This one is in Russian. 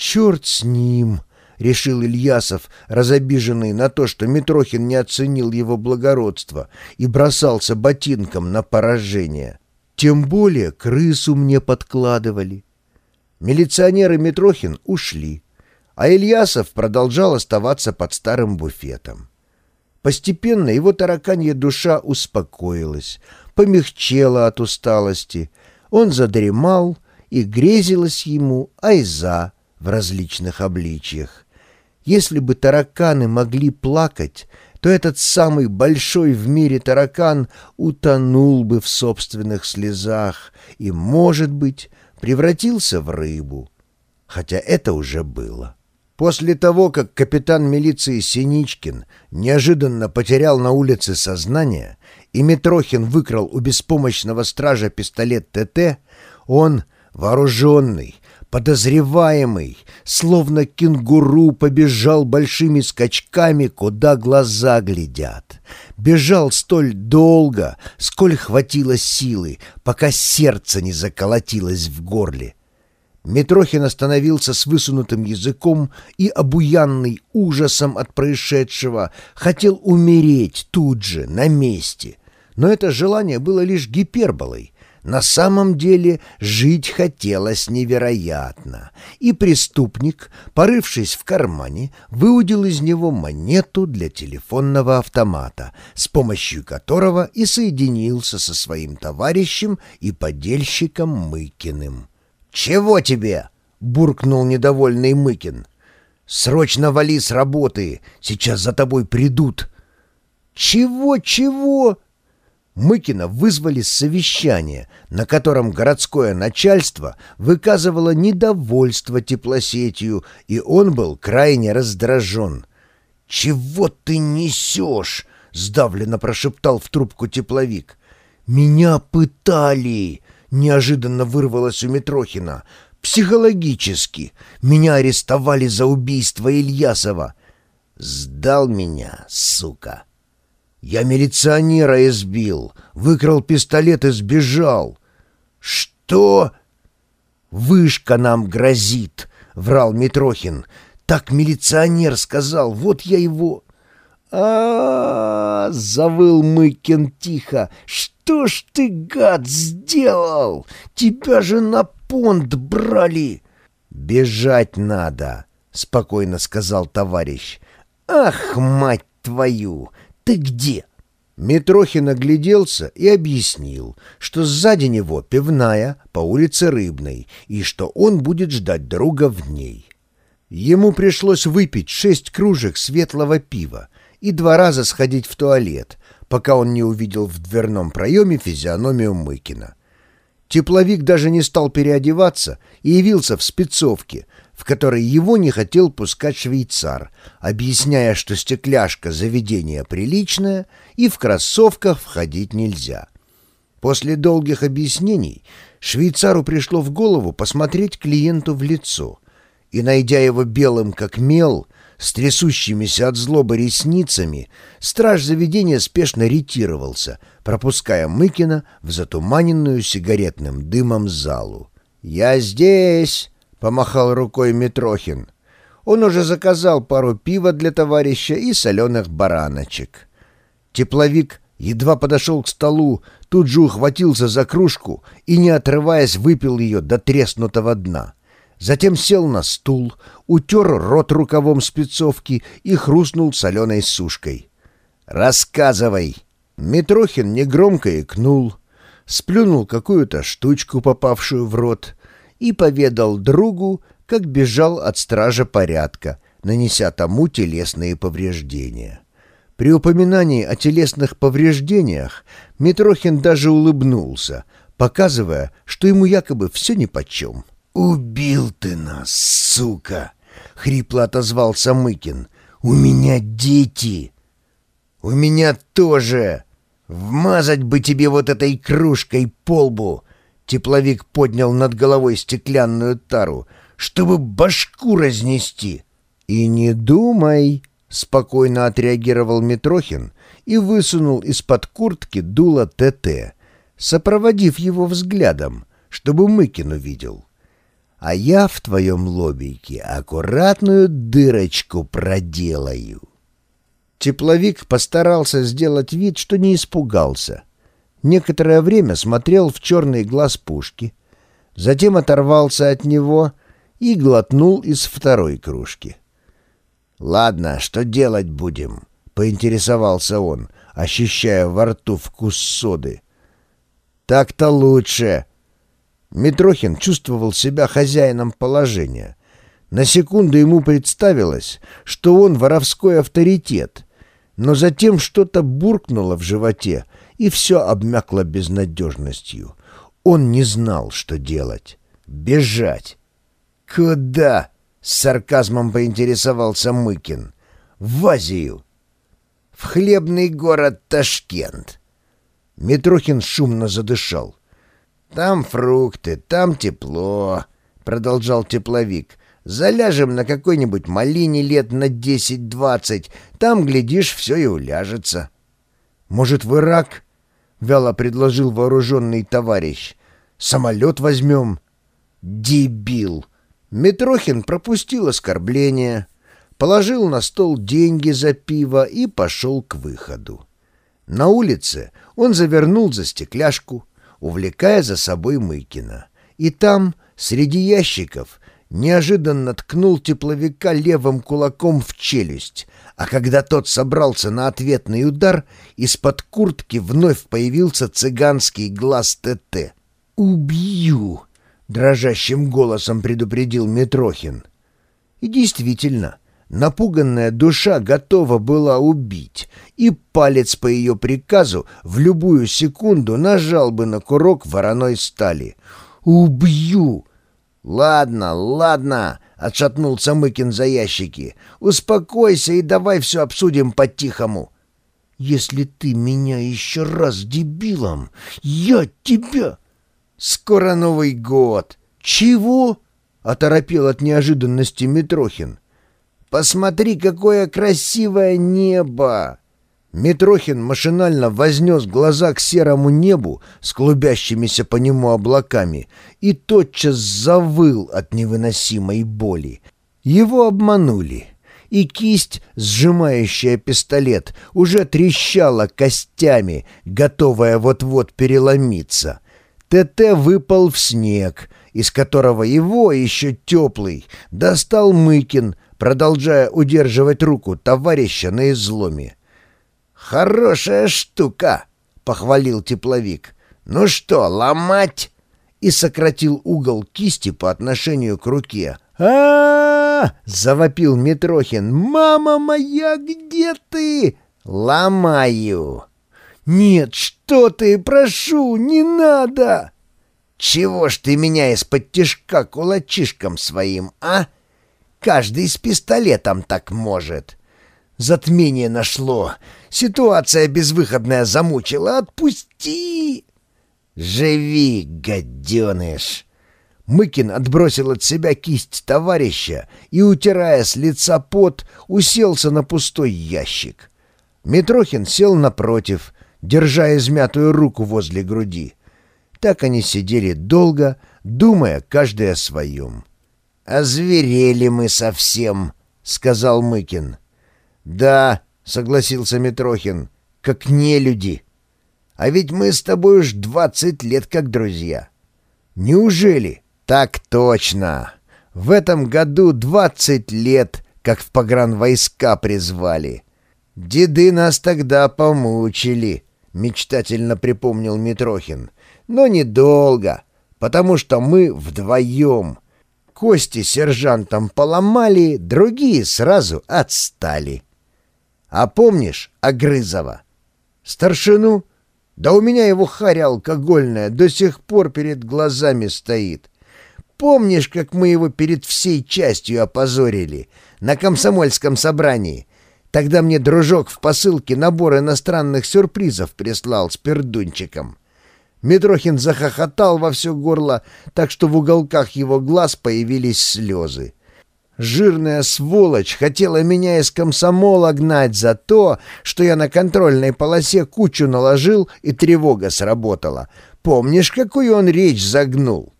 черт с ним!» — решил Ильясов, разобиженный на то, что Митрохин не оценил его благородство и бросался ботинком на поражение. «Тем более крысу мне подкладывали». Милиционеры Митрохин ушли, а Ильясов продолжал оставаться под старым буфетом. Постепенно его тараканья душа успокоилась, помягчела от усталости. Он задремал, и грезилась ему Айза в различных обличьях. Если бы тараканы могли плакать, то этот самый большой в мире таракан утонул бы в собственных слезах и, может быть, превратился в рыбу. Хотя это уже было. После того, как капитан милиции Синичкин неожиданно потерял на улице сознание, и Митрохин выкрал у беспомощного стража пистолет ТТ, он, вооруженный, подозреваемый, словно кенгуру побежал большими скачками, куда глаза глядят. Бежал столь долго, сколь хватило силы, пока сердце не заколотилось в горле. Митрохин остановился с высунутым языком и, обуянный ужасом от происшедшего, хотел умереть тут же, на месте. Но это желание было лишь гиперболой. На самом деле жить хотелось невероятно, и преступник, порывшись в кармане, выудил из него монету для телефонного автомата, с помощью которого и соединился со своим товарищем и подельщиком Мыкиным. «Чего тебе?» — буркнул недовольный Мыкин. «Срочно вали с работы, сейчас за тобой придут». «Чего-чего?» Мыкина вызвали с совещания, на котором городское начальство выказывало недовольство теплосетью, и он был крайне раздражен. «Чего ты несешь?» — сдавленно прошептал в трубку тепловик. «Меня пытали!» — неожиданно вырвалось у Митрохина. «Психологически. Меня арестовали за убийство Ильясова». «Сдал меня, сука!» «Я милиционера избил, выкрал пистолет и сбежал». «Что?» «Вышка нам грозит», — врал Митрохин. «Так милиционер сказал, вот я его...» а, завыл Мыкин тихо. «Что ж ты, гад, сделал? Тебя же на понт брали!» «Бежать надо», — спокойно сказал товарищ. «Ах, мать твою! Ты где?» Митрохин огляделся и объяснил, что сзади него пивная по улице Рыбной и что он будет ждать друга в ней. Ему пришлось выпить шесть кружек светлого пива и два раза сходить в туалет, пока он не увидел в дверном проеме физиономию Мыкина. Тепловик даже не стал переодеваться и явился в спецовке, в которой его не хотел пускать швейцар, объясняя, что стекляшка заведение приличное и в кроссовках входить нельзя. После долгих объяснений швейцару пришло в голову посмотреть клиенту в лицо, и, найдя его белым как мел, с трясущимися от злобы ресницами, страж заведения спешно ретировался, пропуская Мыкина в затуманенную сигаретным дымом залу. «Я здесь!» — помахал рукой Митрохин. Он уже заказал пару пива для товарища и соленых бараночек. Тепловик едва подошел к столу, тут же ухватился за кружку и, не отрываясь, выпил ее до треснутого дна. Затем сел на стул, утер рот рукавом спецовки и хрустнул соленой сушкой. «Рассказывай!» Митрохин негромко икнул, сплюнул какую-то штучку, попавшую в рот, и поведал другу, как бежал от стража порядка, нанеся тому телесные повреждения. При упоминании о телесных повреждениях Митрохин даже улыбнулся, показывая, что ему якобы все нипочем. «Убил ты нас, сука!» — хрипло отозвался Мыкин. «У меня дети!» «У меня тоже! Вмазать бы тебе вот этой кружкой по лбу!» Тепловик поднял над головой стеклянную тару, чтобы башку разнести. «И не думай!» — спокойно отреагировал Митрохин и высунул из-под куртки дуло ТТ, сопроводив его взглядом, чтобы Мыкин увидел. а я в твоем лобике аккуратную дырочку проделаю». Тепловик постарался сделать вид, что не испугался. Некоторое время смотрел в черный глаз пушки, затем оторвался от него и глотнул из второй кружки. «Ладно, что делать будем?» — поинтересовался он, ощущая во рту вкус соды. «Так-то лучше!» Митрохин чувствовал себя хозяином положения. На секунду ему представилось, что он воровской авторитет — но затем что-то буркнуло в животе, и все обмякло безнадежностью. Он не знал, что делать. Бежать. «Куда?» — с сарказмом поинтересовался Мыкин. «В Азию». «В хлебный город Ташкент». Митрохин шумно задышал. «Там фрукты, там тепло», — продолжал тепловик. Заляжем на какой-нибудь малине лет на десять-двадцать. Там, глядишь, все и уляжется. Может, в Ирак? — вяло предложил вооруженный товарищ. Самолет возьмем. Дебил! Митрохин пропустил оскорбление, положил на стол деньги за пиво и пошел к выходу. На улице он завернул за стекляшку, увлекая за собой Мыкина. И там, среди ящиков, неожиданно ткнул тепловика левым кулаком в челюсть, а когда тот собрался на ответный удар, из-под куртки вновь появился цыганский глаз ТТ. «Убью!» — дрожащим голосом предупредил Митрохин. И действительно, напуганная душа готова была убить, и палец по ее приказу в любую секунду нажал бы на курок вороной стали. «Убью!» «Ладно, ладно!» — отшатнулся Мыкин за ящики. «Успокойся и давай все обсудим по-тихому». «Если ты меня еще раз дебилом, я тебя...» «Скоро Новый год!» «Чего?» — оторопел от неожиданности Митрохин. «Посмотри, какое красивое небо!» Митрохин машинально вознес глаза к серому небу с клубящимися по нему облаками и тотчас завыл от невыносимой боли. Его обманули, и кисть, сжимающая пистолет, уже трещала костями, готовая вот-вот переломиться. ТТ выпал в снег, из которого его, еще теплый, достал Мыкин, продолжая удерживать руку товарища на изломе. «Хорошая штука!» — похвалил тепловик. «Ну что, ломать?» И сократил угол кисти по отношению к руке. а, -а, -а завопил Митрохин. «Мама моя, где ты?» «Ломаю!» «Нет, что ты, прошу, не надо!» «Чего ж ты меня из-под тишка кулачишком своим, а? Каждый с пистолетом так может!» Затмение нашло. Ситуация безвыходная замучила. Отпусти! Живи, гаденыш!» Мыкин отбросил от себя кисть товарища и, утирая с лица пот, уселся на пустой ящик. Митрохин сел напротив, держа измятую руку возле груди. Так они сидели долго, думая каждый о своем. «Озверели мы совсем», — сказал Мыкин. «Да», — согласился Митрохин, — «как не люди. А ведь мы с тобой уж двадцать лет как друзья». «Неужели?» «Так точно. В этом году двадцать лет, как в погранвойска призвали. Деды нас тогда помучили», — мечтательно припомнил Митрохин. «Но недолго, потому что мы вдвоем». Кости сержантам поломали, другие сразу отстали. А помнишь Агрызова? Старшину? Да у меня его харя алкогольная до сих пор перед глазами стоит. Помнишь, как мы его перед всей частью опозорили на комсомольском собрании? Тогда мне дружок в посылке набор иностранных сюрпризов прислал с пердунчиком. Митрохин захохотал во все горло, так что в уголках его глаз появились слезы. Жирная сволочь хотела меня из комсомола гнать за то, что я на контрольной полосе кучу наложил и тревога сработала. Помнишь, какую он речь загнул?